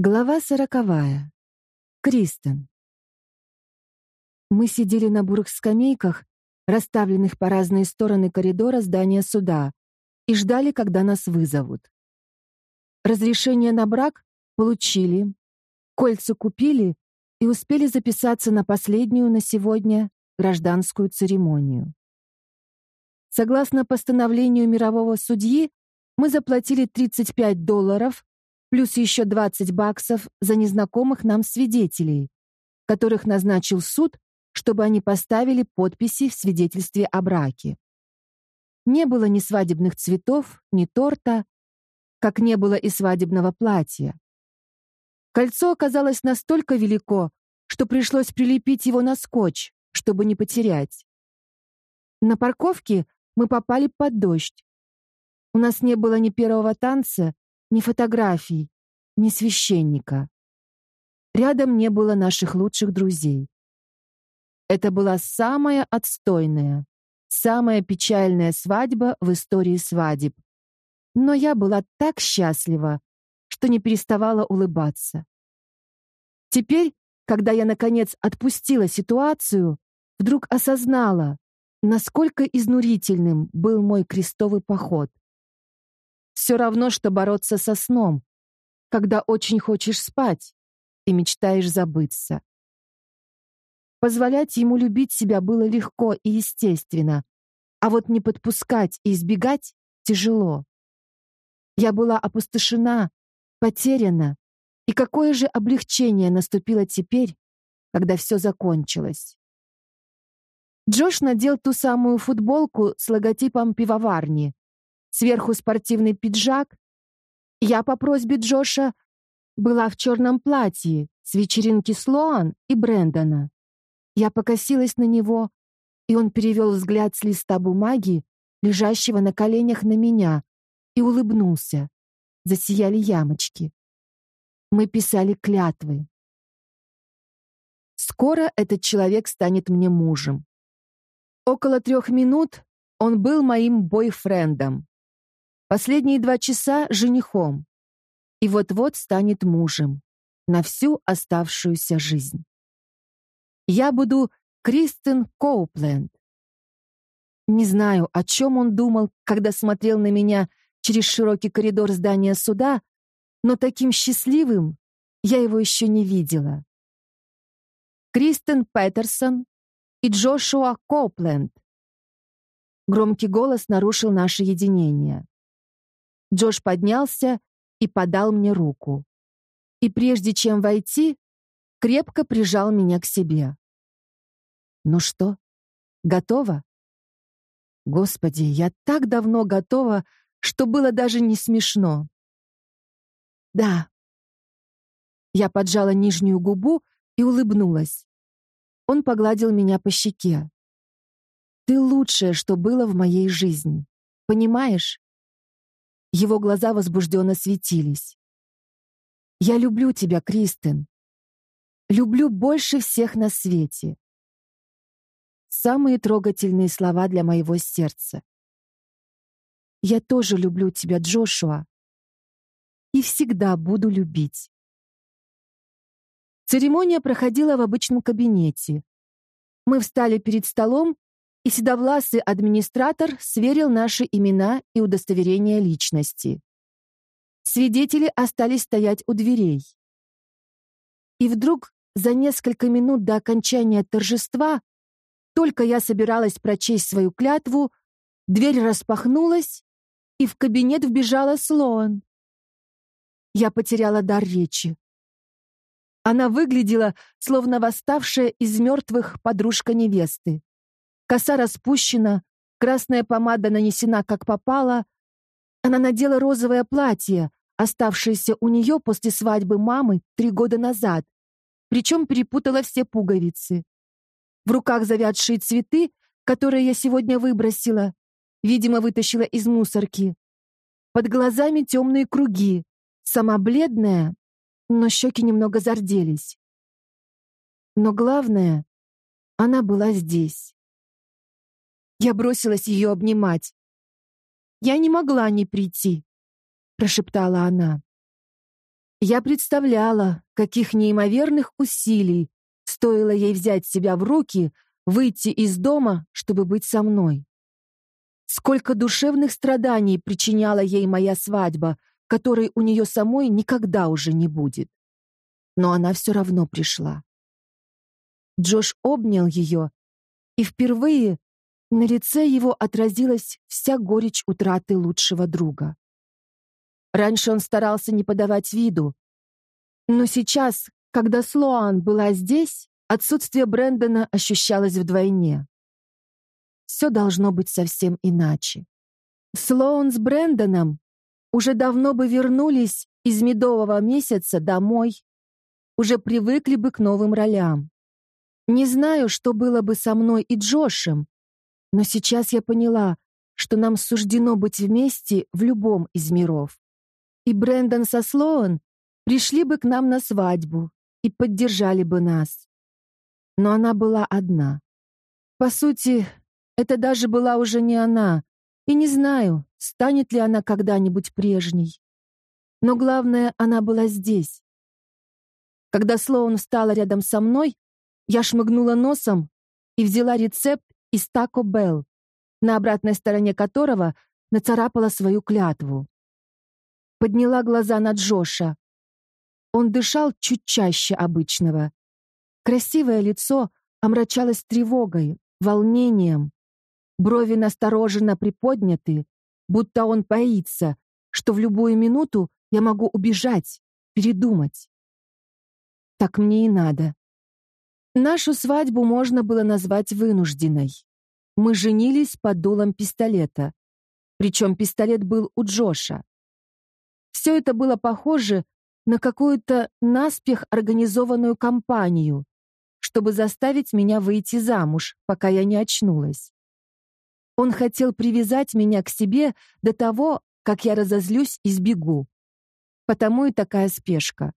Глава сороковая. Кристен. Мы сидели на бурых скамейках, расставленных по разные стороны коридора здания суда, и ждали, когда нас вызовут. Разрешение на брак получили, кольца купили и успели записаться на последнюю на сегодня гражданскую церемонию. Согласно постановлению мирового судьи, мы заплатили 35 долларов плюс еще 20 баксов за незнакомых нам свидетелей, которых назначил суд, чтобы они поставили подписи в свидетельстве о браке. Не было ни свадебных цветов, ни торта, как не было и свадебного платья. Кольцо оказалось настолько велико, что пришлось прилепить его на скотч, чтобы не потерять. На парковке мы попали под дождь. У нас не было ни первого танца, ни фотографий, ни священника. Рядом не было наших лучших друзей. Это была самая отстойная, самая печальная свадьба в истории свадеб. Но я была так счастлива, что не переставала улыбаться. Теперь, когда я наконец отпустила ситуацию, вдруг осознала, насколько изнурительным был мой крестовый поход. Все равно, что бороться со сном, когда очень хочешь спать и мечтаешь забыться. Позволять ему любить себя было легко и естественно, а вот не подпускать и избегать тяжело. Я была опустошена, потеряна, и какое же облегчение наступило теперь, когда все закончилось. Джош надел ту самую футболку с логотипом пивоварни, сверху спортивный пиджак. Я по просьбе Джоша была в черном платье с вечеринки Слоан и Брэндона. Я покосилась на него, и он перевел взгляд с листа бумаги, лежащего на коленях на меня, и улыбнулся. Засияли ямочки. Мы писали клятвы. Скоро этот человек станет мне мужем. Около трех минут он был моим бойфрендом. Последние два часа — женихом. И вот-вот станет мужем. На всю оставшуюся жизнь. Я буду Кристен Коупленд. Не знаю, о чем он думал, когда смотрел на меня через широкий коридор здания суда, но таким счастливым я его еще не видела. Кристен Петерсон и Джошуа Коупленд. Громкий голос нарушил наше единение. Джош поднялся и подал мне руку. И прежде чем войти, крепко прижал меня к себе. Ну что, готова? Господи, я так давно готова, что было даже не смешно. Да. Я поджала нижнюю губу и улыбнулась. Он погладил меня по щеке. Ты лучшее, что было в моей жизни. Понимаешь? Его глаза возбужденно светились. «Я люблю тебя, Кристен. Люблю больше всех на свете». Самые трогательные слова для моего сердца. «Я тоже люблю тебя, Джошуа. И всегда буду любить». Церемония проходила в обычном кабинете. Мы встали перед столом и седовласый администратор сверил наши имена и удостоверения личности. Свидетели остались стоять у дверей. И вдруг за несколько минут до окончания торжества, только я собиралась прочесть свою клятву, дверь распахнулась, и в кабинет вбежала Слоан. Я потеряла дар речи. Она выглядела, словно восставшая из мертвых подружка невесты. Коса распущена, красная помада нанесена как попало. Она надела розовое платье, оставшееся у нее после свадьбы мамы три года назад, причем перепутала все пуговицы. В руках завядшие цветы, которые я сегодня выбросила, видимо, вытащила из мусорки. Под глазами темные круги, сама бледная, но щеки немного зарделись. Но главное, она была здесь. Я бросилась ее обнимать. «Я не могла не прийти», — прошептала она. Я представляла, каких неимоверных усилий стоило ей взять себя в руки, выйти из дома, чтобы быть со мной. Сколько душевных страданий причиняла ей моя свадьба, которой у нее самой никогда уже не будет. Но она все равно пришла. Джош обнял ее, и впервые на лице его отразилась вся горечь утраты лучшего друга. Раньше он старался не подавать виду, но сейчас, когда Слоан была здесь, отсутствие Брэндона ощущалось вдвойне. Все должно быть совсем иначе. Слоун с Брэндоном уже давно бы вернулись из медового месяца домой, уже привыкли бы к новым ролям. Не знаю, что было бы со мной и Джошем, но сейчас я поняла, что нам суждено быть вместе в любом из миров. И Брэндон со Слоун пришли бы к нам на свадьбу и поддержали бы нас. Но она была одна. По сути, это даже была уже не она, и не знаю, станет ли она когда-нибудь прежней. Но главное, она была здесь. Когда Слоун встала рядом со мной, я шмыгнула носом и взяла рецепт из Тако Белл, на обратной стороне которого нацарапала свою клятву. Подняла глаза на Джоша. Он дышал чуть чаще обычного. Красивое лицо омрачалось тревогой, волнением. Брови настороженно приподняты, будто он боится, что в любую минуту я могу убежать, передумать. Так мне и надо. Нашу свадьбу можно было назвать вынужденной. Мы женились под дулом пистолета. Причем пистолет был у Джоша. Все это было похоже на какую-то наспех организованную кампанию, чтобы заставить меня выйти замуж, пока я не очнулась. Он хотел привязать меня к себе до того, как я разозлюсь и сбегу. Потому и такая спешка.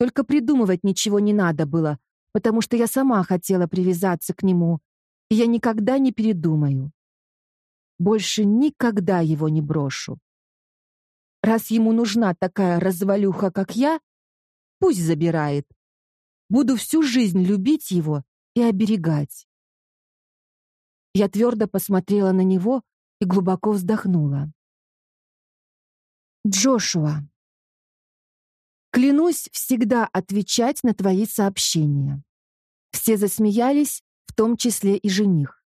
Только придумывать ничего не надо было, потому что я сама хотела привязаться к нему, и я никогда не передумаю. Больше никогда его не брошу. Раз ему нужна такая развалюха, как я, пусть забирает. Буду всю жизнь любить его и оберегать. Я твердо посмотрела на него и глубоко вздохнула. Джошуа, клянусь всегда отвечать на твои сообщения. Все засмеялись, в том числе и жених.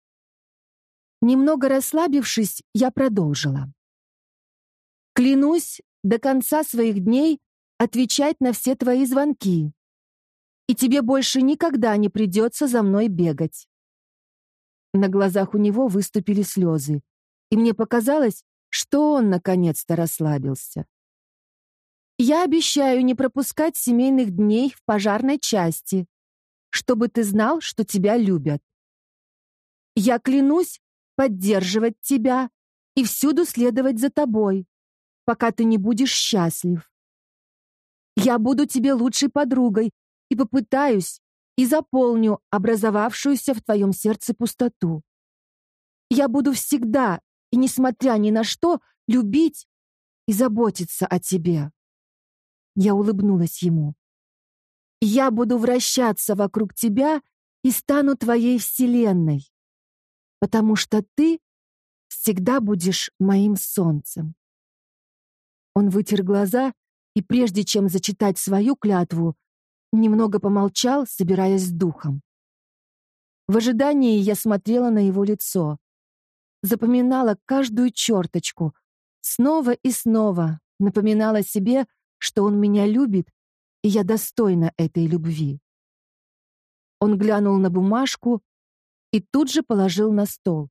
Немного расслабившись, я продолжила. Клянусь до конца своих дней отвечать на все твои звонки. И тебе больше никогда не придется за мной бегать. На глазах у него выступили слезы, и мне показалось, что он наконец-то расслабился. Я обещаю не пропускать семейных дней в пожарной части, чтобы ты знал, что тебя любят. Я клянусь поддерживать тебя и всюду следовать за тобой, пока ты не будешь счастлив. Я буду тебе лучшей подругой и попытаюсь и заполню образовавшуюся в твоем сердце пустоту. Я буду всегда и, несмотря ни на что, любить и заботиться о тебе. Я улыбнулась ему. Я буду вращаться вокруг тебя и стану твоей вселенной, потому что ты всегда будешь моим солнцем. Он вытер глаза и, прежде чем зачитать свою клятву, немного помолчал, собираясь с духом. В ожидании я смотрела на его лицо, запоминала каждую черточку, снова и снова напоминала себе, что он меня любит, и я достойна этой любви. Он глянул на бумажку и тут же положил на стол,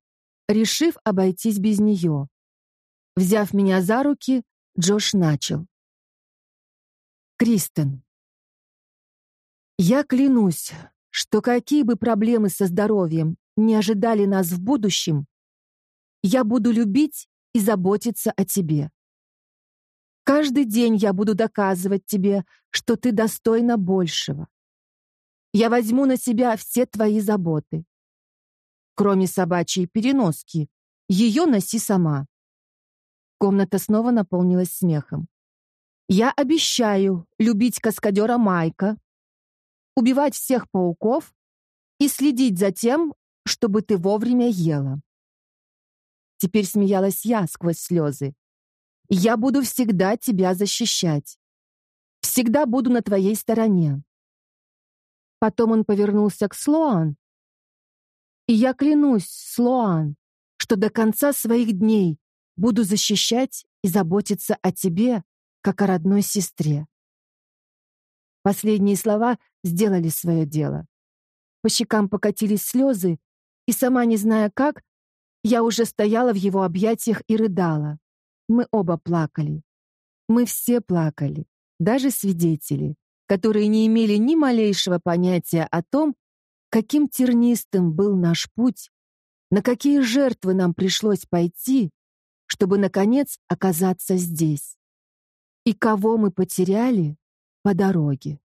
решив обойтись без нее. Взяв меня за руки, Джош начал. Кристен. Я клянусь, что какие бы проблемы со здоровьем не ожидали нас в будущем, я буду любить и заботиться о тебе. Каждый день я буду доказывать тебе, что ты достойна большего. Я возьму на себя все твои заботы. Кроме собачьей переноски, ее носи сама. Комната снова наполнилась смехом. Я обещаю любить каскадера Майка, убивать всех пауков и следить за тем, чтобы ты вовремя ела. Теперь смеялась я сквозь слезы. Я буду всегда тебя защищать. Всегда буду на твоей стороне. Потом он повернулся к Слоан. И я клянусь, Слоан, что до конца своих дней буду защищать и заботиться о тебе, как о родной сестре. Последние слова сделали свое дело. По щекам покатились слезы, и сама не зная как, я уже стояла в его объятиях и рыдала. Мы оба плакали. Мы все плакали, даже свидетели, которые не имели ни малейшего понятия о том, каким тернистым был наш путь, на какие жертвы нам пришлось пойти, чтобы, наконец, оказаться здесь. И кого мы потеряли по дороге.